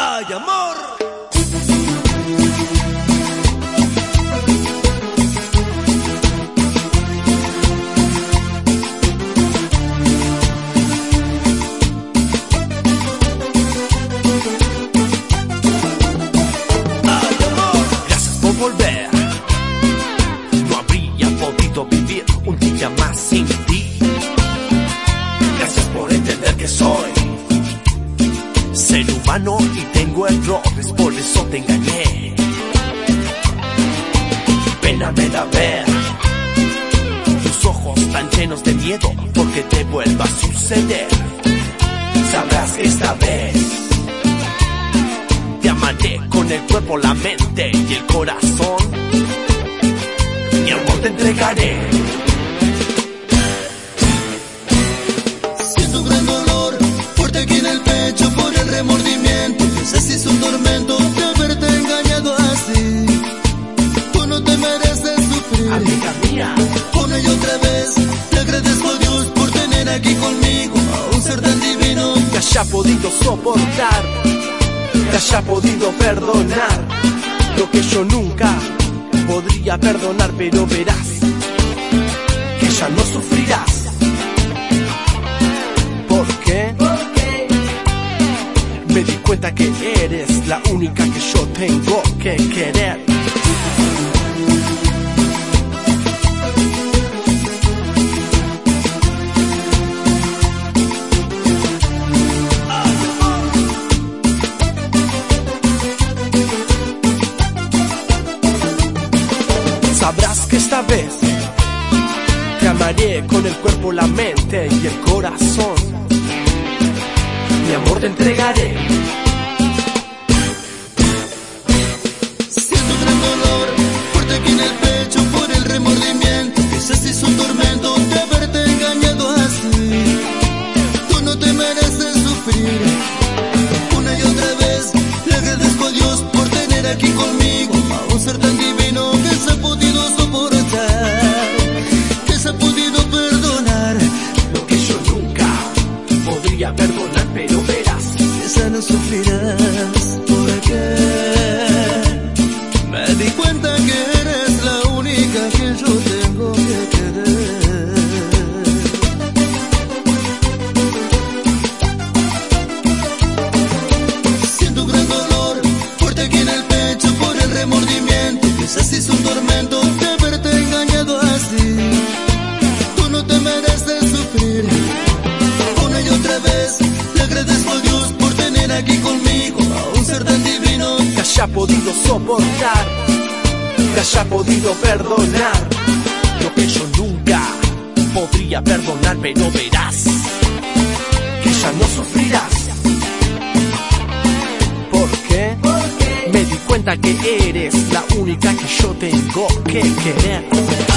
¡Ay, amor! Gracias por volver. No habría podido vivir un día más sin ti. Gracias por entender que soy ser humano y tengo errores, por eso te engañé. Pena me da ver tus ojos tan llenos de miedo porque te vuelva a suceder. Sabrás que esta vez te amaré con el cuerpo, la mente y el corazón. Mi amor te entregaré. Haya podido soportar, que haya podido perdonar lo que yo nunca podría perdonar, pero verás que ya no sufrirás. ¿Por qué? Me di cuenta que eres la única que yo tengo que querer. Que esta vez te amaré con el cuerpo, la mente y el corazón. Mi amor te entregaré. Siento un gran dolor fuerte aquí en el pecho por el remordimiento. Quizás es un tormento de haberte engañado así. Tú no te mereces sufrir. Una y otra vez le agradezco a Dios por tener aquí conmigo a un ser tan divino sufrirás porque me di cuenta que eres la única que yo tengo que querer. Siento un gran dolor fuerte aquí en el pecho por el remordimiento. Quizás es un tormento haya podido soportar, que haya podido perdonar lo que yo nunca podría perdonar, pero verás que ya no sufrirás. ¿Por qué? Me di cuenta que eres la única que yo tengo que querer.